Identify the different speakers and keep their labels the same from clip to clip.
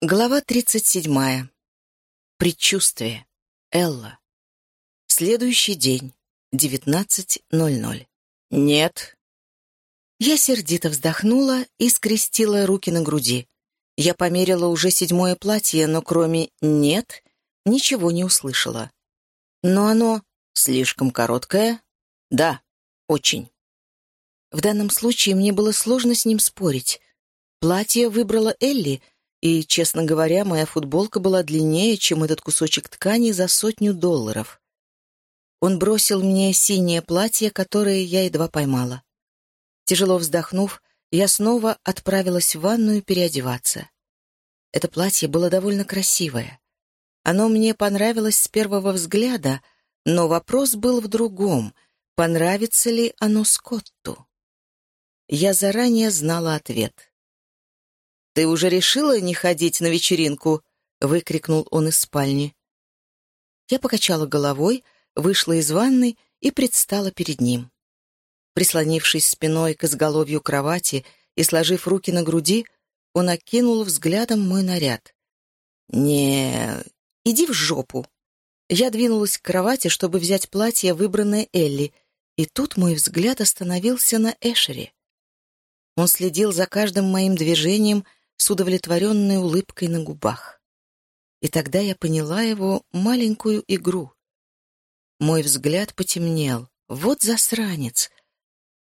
Speaker 1: Глава 37. Предчувствие. Элла. Следующий день. 19.00. Нет. Я сердито вздохнула и скрестила руки на груди. Я померила уже седьмое платье, но кроме «нет» ничего не услышала. Но оно слишком короткое? Да, очень. В данном случае мне было сложно с ним спорить. Платье выбрала Элли — и, честно говоря, моя футболка была длиннее, чем этот кусочек ткани за сотню долларов. Он бросил мне синее платье, которое я едва поймала. Тяжело вздохнув, я снова отправилась в ванную переодеваться. Это платье было довольно красивое. Оно мне понравилось с первого взгляда, но вопрос был в другом — понравится ли оно Скотту? Я заранее знала ответ. «Ты уже решила не ходить на вечеринку?» — выкрикнул он из спальни. Я покачала головой, вышла из ванной и предстала перед ним. Прислонившись спиной к изголовью кровати и сложив руки на груди, он окинул взглядом мой наряд. «Не... иди в жопу!» Я двинулась к кровати, чтобы взять платье, выбранное Элли, и тут мой взгляд остановился на Эшере. Он следил за каждым моим движением, с удовлетворенной улыбкой на губах. И тогда я поняла его маленькую игру. Мой взгляд потемнел. Вот засранец.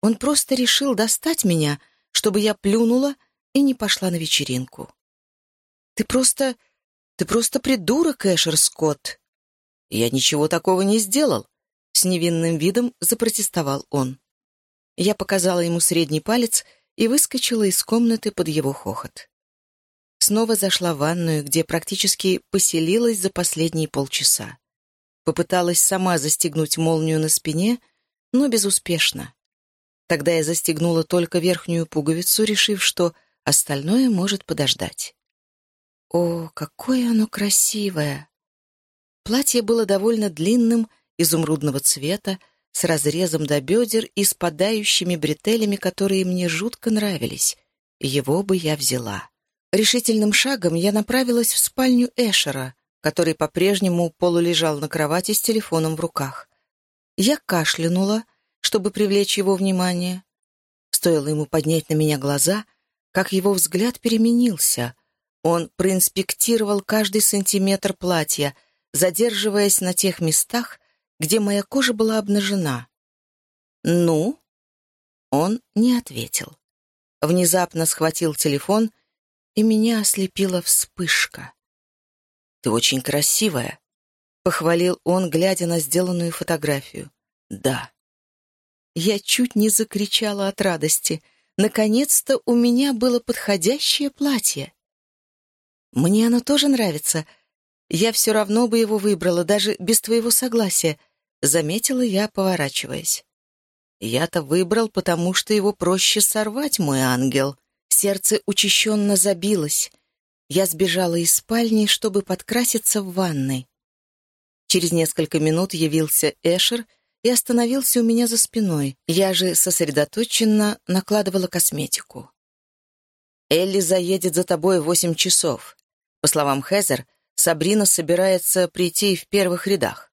Speaker 1: Он просто решил достать меня, чтобы я плюнула и не пошла на вечеринку. «Ты просто... ты просто придурок, Эшер Скотт!» «Я ничего такого не сделал», — с невинным видом запротестовал он. Я показала ему средний палец и выскочила из комнаты под его хохот. Снова зашла в ванную, где практически поселилась за последние полчаса. Попыталась сама застегнуть молнию на спине, но безуспешно. Тогда я застегнула только верхнюю пуговицу, решив, что остальное может подождать. О, какое оно красивое! Платье было довольно длинным, изумрудного цвета, с разрезом до бедер и спадающими бретелями, которые мне жутко нравились. Его бы я взяла. Решительным шагом я направилась в спальню Эшера, который по-прежнему полулежал на кровати с телефоном в руках. Я кашлянула, чтобы привлечь его внимание. Стоило ему поднять на меня глаза, как его взгляд переменился. Он проинспектировал каждый сантиметр платья, задерживаясь на тех местах, где моя кожа была обнажена. «Ну?» Он не ответил. Внезапно схватил телефон — и меня ослепила вспышка. «Ты очень красивая», — похвалил он, глядя на сделанную фотографию. «Да». Я чуть не закричала от радости. Наконец-то у меня было подходящее платье. Мне оно тоже нравится. Я все равно бы его выбрала, даже без твоего согласия, — заметила я, поворачиваясь. Я-то выбрал, потому что его проще сорвать, мой ангел. Сердце учащенно забилось. Я сбежала из спальни, чтобы подкраситься в ванной. Через несколько минут явился Эшер и остановился у меня за спиной. Я же сосредоточенно накладывала косметику. «Элли заедет за тобой в восемь часов. По словам Хезер, Сабрина собирается прийти в первых рядах».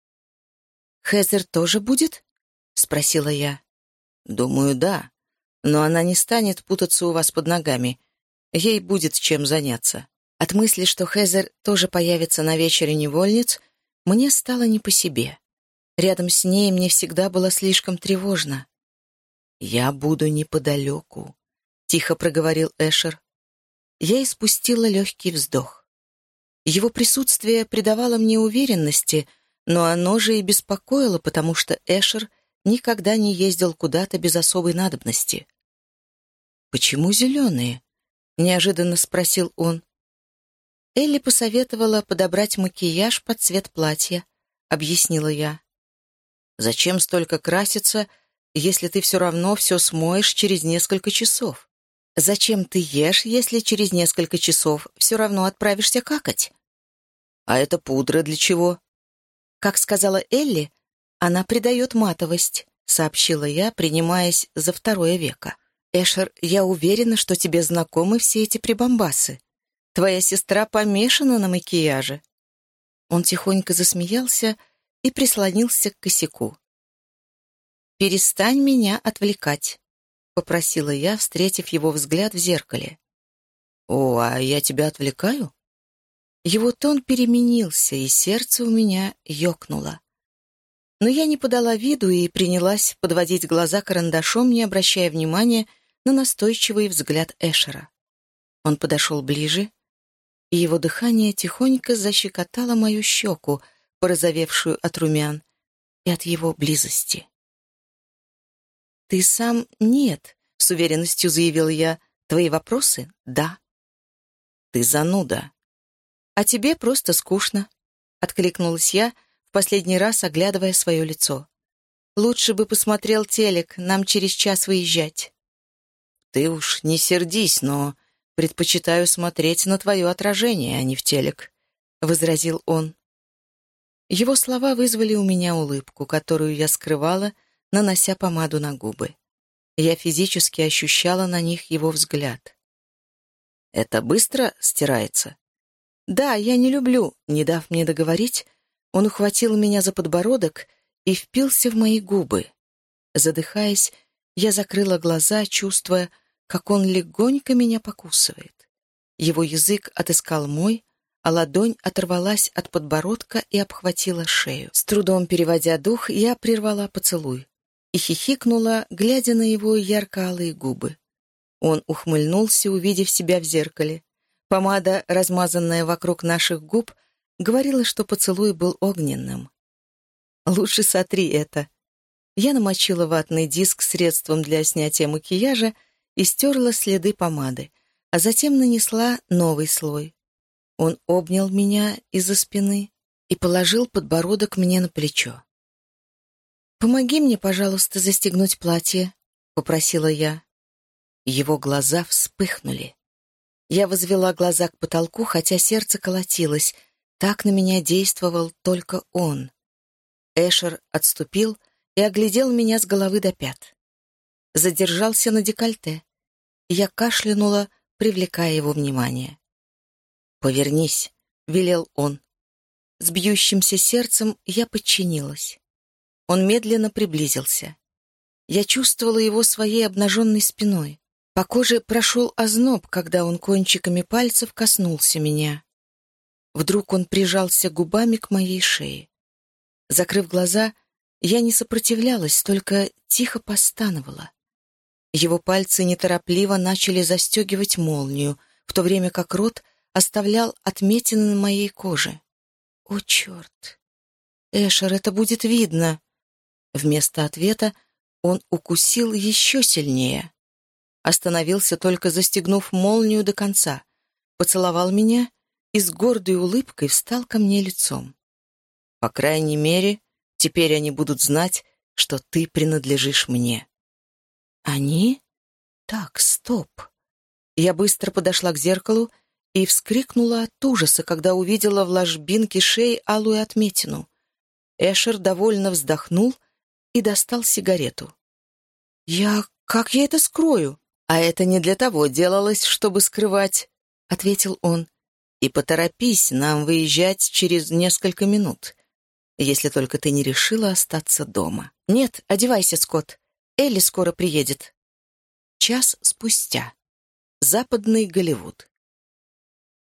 Speaker 1: «Хезер тоже будет?» — спросила я. «Думаю, да но она не станет путаться у вас под ногами. Ей будет чем заняться. От мысли, что Хезер тоже появится на вечере невольниц, мне стало не по себе. Рядом с ней мне всегда было слишком тревожно. «Я буду неподалеку», — тихо проговорил Эшер. Я испустила легкий вздох. Его присутствие придавало мне уверенности, но оно же и беспокоило, потому что Эшер никогда не ездил куда-то без особой надобности. «Почему зеленые?» — неожиданно спросил он. Элли посоветовала подобрать макияж под цвет платья, — объяснила я. «Зачем столько краситься, если ты все равно все смоешь через несколько часов? Зачем ты ешь, если через несколько часов все равно отправишься какать? А эта пудра для чего?» Как сказала Элли, она придает матовость, — сообщила я, принимаясь за второе веко. «Эшер, я уверена, что тебе знакомы все эти прибамбасы. Твоя сестра помешана на макияже». Он тихонько засмеялся и прислонился к косяку. «Перестань меня отвлекать», — попросила я, встретив его взгляд в зеркале. «О, а я тебя отвлекаю?» Его тон переменился, и сердце у меня ёкнуло. Но я не подала виду и принялась подводить глаза карандашом, не обращая внимания на настойчивый взгляд Эшера. Он подошел ближе, и его дыхание тихонько защекотало мою щеку, порозовевшую от румян, и от его близости. «Ты сам нет», — с уверенностью заявил я. «Твои вопросы — да». «Ты зануда». «А тебе просто скучно», — откликнулась я, в последний раз оглядывая свое лицо. «Лучше бы посмотрел телек, нам через час выезжать». «Ты уж не сердись, но предпочитаю смотреть на твое отражение, а не в телек», — возразил он. Его слова вызвали у меня улыбку, которую я скрывала, нанося помаду на губы. Я физически ощущала на них его взгляд. «Это быстро стирается?» «Да, я не люблю», — не дав мне договорить, он ухватил меня за подбородок и впился в мои губы. Задыхаясь, я закрыла глаза, чувствуя, как он легонько меня покусывает. Его язык отыскал мой, а ладонь оторвалась от подбородка и обхватила шею. С трудом переводя дух, я прервала поцелуй и хихикнула, глядя на его ярко-алые губы. Он ухмыльнулся, увидев себя в зеркале. Помада, размазанная вокруг наших губ, говорила, что поцелуй был огненным. «Лучше сотри это». Я намочила ватный диск средством для снятия макияжа и стерла следы помады, а затем нанесла новый слой. Он обнял меня из-за спины и положил подбородок мне на плечо. «Помоги мне, пожалуйста, застегнуть платье», — попросила я. Его глаза вспыхнули. Я возвела глаза к потолку, хотя сердце колотилось. Так на меня действовал только он. Эшер отступил и оглядел меня с головы до пят. Задержался на декольте. Я кашлянула, привлекая его внимание. «Повернись», — велел он. С бьющимся сердцем я подчинилась. Он медленно приблизился. Я чувствовала его своей обнаженной спиной. По коже прошел озноб, когда он кончиками пальцев коснулся меня. Вдруг он прижался губами к моей шее. Закрыв глаза, я не сопротивлялась, только тихо постановала. Его пальцы неторопливо начали застегивать молнию, в то время как рот оставлял отметины на моей коже. «О, черт! Эшер, это будет видно!» Вместо ответа он укусил еще сильнее. Остановился, только застегнув молнию до конца, поцеловал меня и с гордой улыбкой встал ко мне лицом. «По крайней мере, теперь они будут знать, что ты принадлежишь мне». «Они? Так, стоп». Я быстро подошла к зеркалу и вскрикнула от ужаса, когда увидела в ложбинке шеи алую отметину. Эшер довольно вздохнул и достал сигарету. «Я... как я это скрою?» «А это не для того делалось, чтобы скрывать», — ответил он. «И поторопись, нам выезжать через несколько минут, если только ты не решила остаться дома». «Нет, одевайся, Скотт. Элли скоро приедет». Час спустя. Западный Голливуд.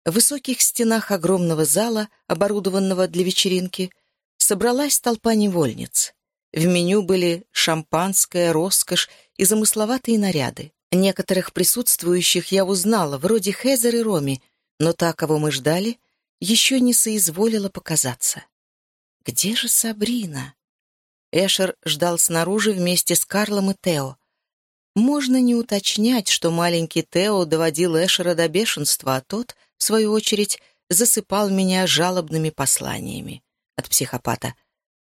Speaker 1: В высоких стенах огромного зала, оборудованного для вечеринки, собралась толпа невольниц. В меню были шампанское, роскошь и замысловатые наряды. Некоторых присутствующих я узнала, вроде Хезер и Роми, но та, кого мы ждали, еще не соизволила показаться. Где же Сабрина? Эшер ждал снаружи вместе с Карлом и Тео. Можно не уточнять, что маленький Тео доводил Эшера до бешенства, а тот, в свою очередь, засыпал меня жалобными посланиями от психопата —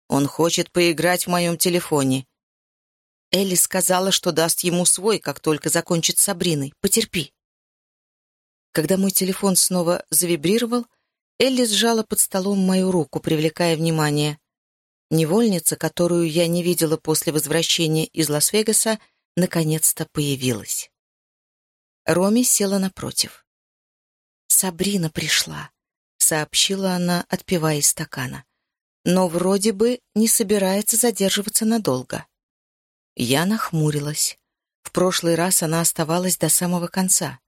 Speaker 1: он хочет поиграть в моем телефоне. Элли сказала, что даст ему свой, как только закончит с Сабриной. Потерпи. Когда мой телефон снова завибрировал, Элли сжала под столом мою руку, привлекая внимание. Невольница, которую я не видела после возвращения из Лас-Вегаса, наконец-то появилась. Роми села напротив. «Сабрина пришла», — сообщила она, отпивая из стакана. «Но вроде бы не собирается задерживаться надолго». Я нахмурилась. В прошлый раз она оставалась до самого конца.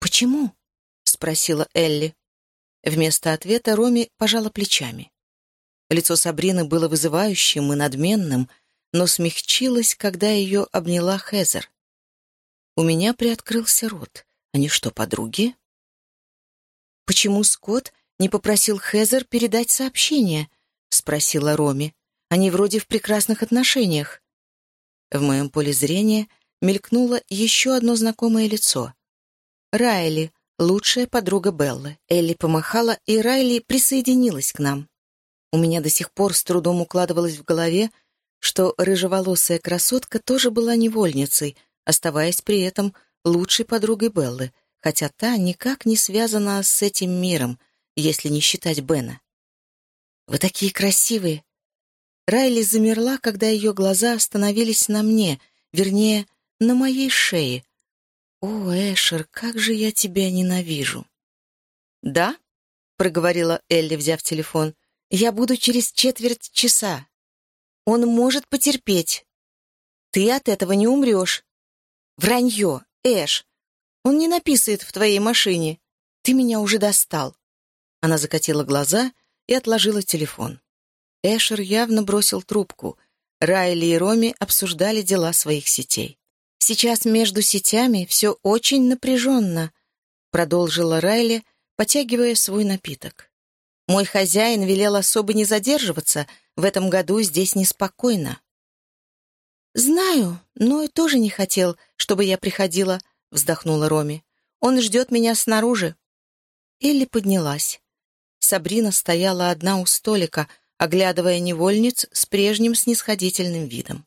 Speaker 1: «Почему?» — спросила Элли. Вместо ответа Роми пожала плечами. Лицо Сабрины было вызывающим и надменным, но смягчилось, когда ее обняла Хезер. У меня приоткрылся рот. Они что, подруги? «Почему Скотт не попросил Хезер передать сообщение?» — спросила Роми. «Они вроде в прекрасных отношениях». В моем поле зрения мелькнуло еще одно знакомое лицо. Райли, лучшая подруга Беллы. Элли помахала, и Райли присоединилась к нам. У меня до сих пор с трудом укладывалось в голове, что рыжеволосая красотка тоже была невольницей, оставаясь при этом лучшей подругой Беллы, хотя та никак не связана с этим миром, если не считать Бена. «Вы такие красивые!» Райли замерла, когда ее глаза остановились на мне, вернее, на моей шее. «О, Эшер, как же я тебя ненавижу!» «Да?» — проговорила Элли, взяв телефон. «Я буду через четверть часа. Он может потерпеть. Ты от этого не умрешь. Вранье, Эш. Он не написает в твоей машине. Ты меня уже достал». Она закатила глаза и отложила телефон. Эшер явно бросил трубку. Райли и Роми обсуждали дела своих сетей. «Сейчас между сетями все очень напряженно», — продолжила Райли, потягивая свой напиток. «Мой хозяин велел особо не задерживаться, в этом году здесь неспокойно». «Знаю, но и тоже не хотел, чтобы я приходила», — вздохнула Роми. «Он ждет меня снаружи». Элли поднялась. Сабрина стояла одна у столика, оглядывая невольниц с прежним снисходительным видом.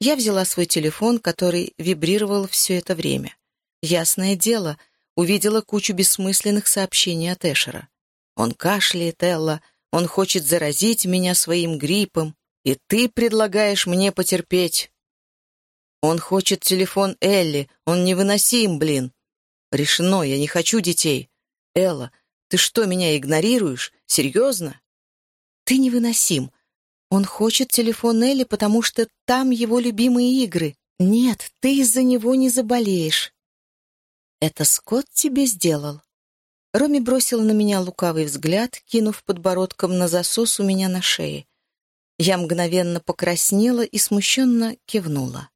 Speaker 1: Я взяла свой телефон, который вибрировал все это время. Ясное дело, увидела кучу бессмысленных сообщений от Эшера. Он кашляет, Элла, он хочет заразить меня своим гриппом, и ты предлагаешь мне потерпеть. Он хочет телефон Элли, он невыносим, блин. Решено, я не хочу детей. Элла, ты что, меня игнорируешь? Серьезно? Ты невыносим. Он хочет телефон Элли, потому что там его любимые игры. Нет, ты из-за него не заболеешь. Это Скотт тебе сделал. Роми бросила на меня лукавый взгляд, кинув подбородком на засос у меня на шее. Я мгновенно покраснела и смущенно кивнула.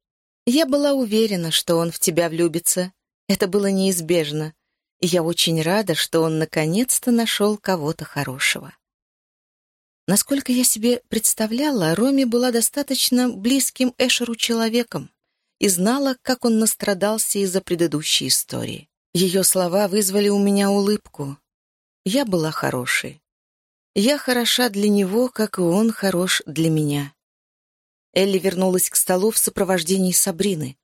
Speaker 1: Я была уверена, что он в тебя влюбится. Это было неизбежно. Я очень рада, что он наконец-то нашел кого-то хорошего. Насколько я себе представляла, Роми была достаточно близким Эшеру человеком и знала, как он настрадался из-за предыдущей истории. Ее слова вызвали у меня улыбку. Я была хорошей. Я хороша для него, как и он хорош для меня. Элли вернулась к столу в сопровождении Сабрины.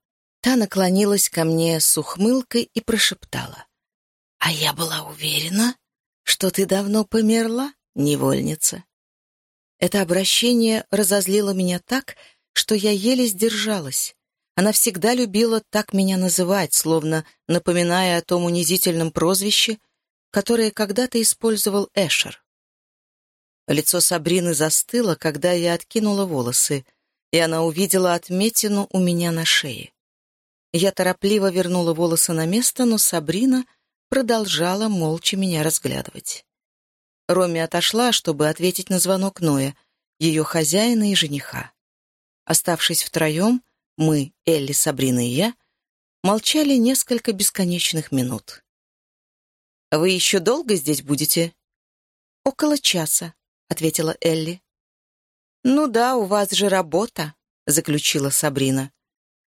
Speaker 1: Та наклонилась ко мне с ухмылкой и прошептала. «А я была уверена, что ты давно померла, невольница». Это обращение разозлило меня так, что я еле сдержалась. Она всегда любила так меня называть, словно напоминая о том унизительном прозвище, которое когда-то использовал Эшер. Лицо Сабрины застыло, когда я откинула волосы, и она увидела отметину у меня на шее. Я торопливо вернула волосы на место, но Сабрина продолжала молча меня разглядывать. Роми отошла, чтобы ответить на звонок Ноя, ее хозяина и жениха. Оставшись втроем, мы, Элли, Сабрина и я, молчали несколько бесконечных минут. «Вы еще долго здесь будете?» «Около часа», — ответила Элли. «Ну да, у вас же работа», — заключила Сабрина.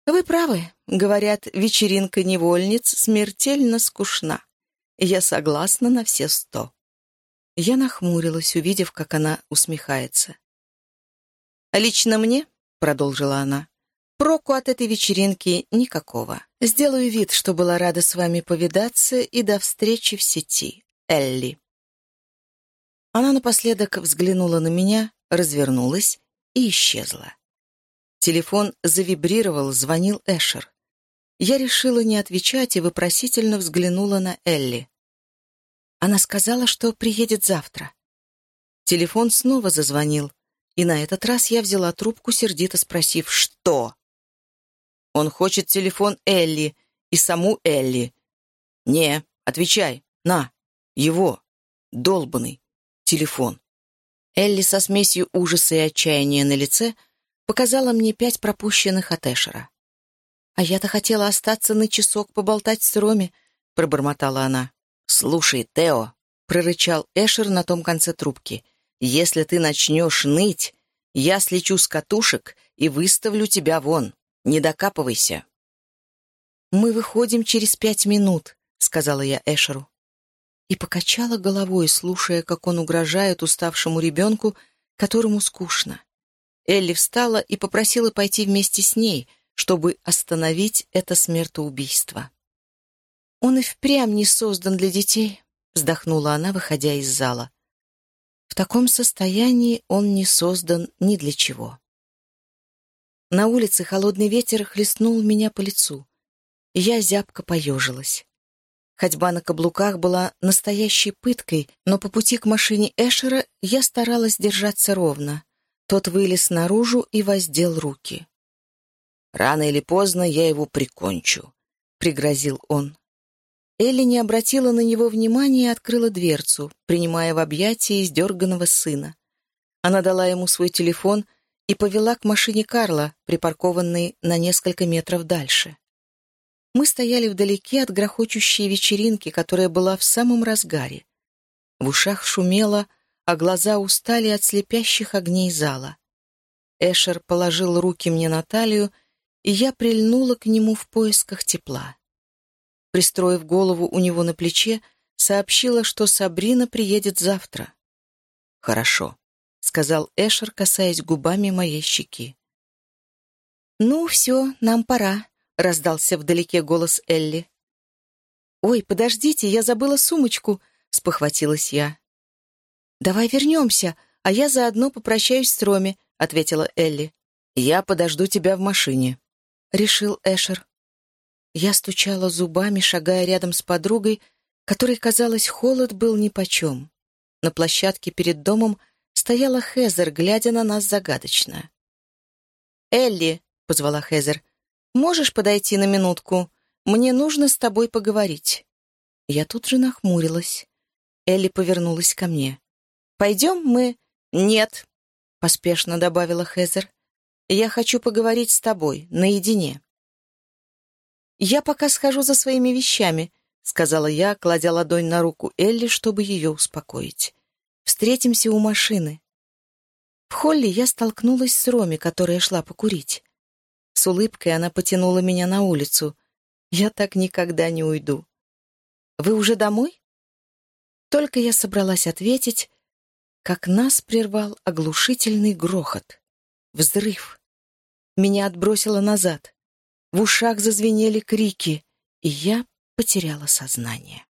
Speaker 1: «Вы правы. Говорят, вечеринка невольниц смертельно скучна. Я согласна на все сто». Я нахмурилась, увидев, как она усмехается. «Лично мне», — продолжила она, — «проку от этой вечеринки никакого. Сделаю вид, что была рада с вами повидаться, и до встречи в сети. Элли». Она напоследок взглянула на меня, развернулась и исчезла. Телефон завибрировал, звонил Эшер. Я решила не отвечать и вопросительно взглянула на Элли. Она сказала, что приедет завтра. Телефон снова зазвонил, и на этот раз я взяла трубку, сердито спросив «Что?». «Он хочет телефон Элли и саму Элли». «Не, отвечай, на, его, долбанный, телефон». Элли со смесью ужаса и отчаяния на лице показала мне пять пропущенных от Эшера. «А я-то хотела остаться на часок поболтать с Роми», — пробормотала она. «Слушай, Тео», — прорычал Эшер на том конце трубки, «если ты начнешь ныть, я слечу с катушек и выставлю тебя вон. Не докапывайся». «Мы выходим через пять минут», — сказала я Эшеру и покачала головой, слушая, как он угрожает уставшему ребенку, которому скучно. Элли встала и попросила пойти вместе с ней, чтобы остановить это смертоубийство. «Он и впрямь не создан для детей», — вздохнула она, выходя из зала. «В таком состоянии он не создан ни для чего». На улице холодный ветер хлестнул меня по лицу. Я зябко поежилась. Ходьба на каблуках была настоящей пыткой, но по пути к машине Эшера я старалась держаться ровно. Тот вылез наружу и воздел руки. «Рано или поздно я его прикончу», — пригрозил он. Элли не обратила на него внимания и открыла дверцу, принимая в объятия издерганного сына. Она дала ему свой телефон и повела к машине Карла, припаркованной на несколько метров дальше. Мы стояли вдалеке от грохочущей вечеринки, которая была в самом разгаре. В ушах шумело, а глаза устали от слепящих огней зала. Эшер положил руки мне на талию, и я прильнула к нему в поисках тепла. Пристроив голову у него на плече, сообщила, что Сабрина приедет завтра. «Хорошо», — сказал Эшер, касаясь губами моей щеки. «Ну, все, нам пора», — раздался вдалеке голос Элли. «Ой, подождите, я забыла сумочку», — спохватилась я. «Давай вернемся, а я заодно попрощаюсь с Роми», — ответила Элли. «Я подожду тебя в машине», — решил Эшер. Я стучала зубами, шагая рядом с подругой, которой, казалось, холод был нипочем. На площадке перед домом стояла Хезер, глядя на нас загадочно. «Элли», — позвала Хезер, Можешь подойти на минутку? Мне нужно с тобой поговорить». Я тут же нахмурилась. Элли повернулась ко мне. «Пойдем мы...» «Нет», — поспешно добавила Хезер. «Я хочу поговорить с тобой, наедине». «Я пока схожу за своими вещами», — сказала я, кладя ладонь на руку Элли, чтобы ее успокоить. «Встретимся у машины». В холле я столкнулась с Роми, которая шла покурить. С улыбкой она потянула меня на улицу. «Я так никогда не уйду». «Вы уже домой?» Только я собралась ответить, как нас прервал оглушительный грохот. Взрыв. Меня отбросило назад. В ушах зазвенели крики, и я потеряла сознание.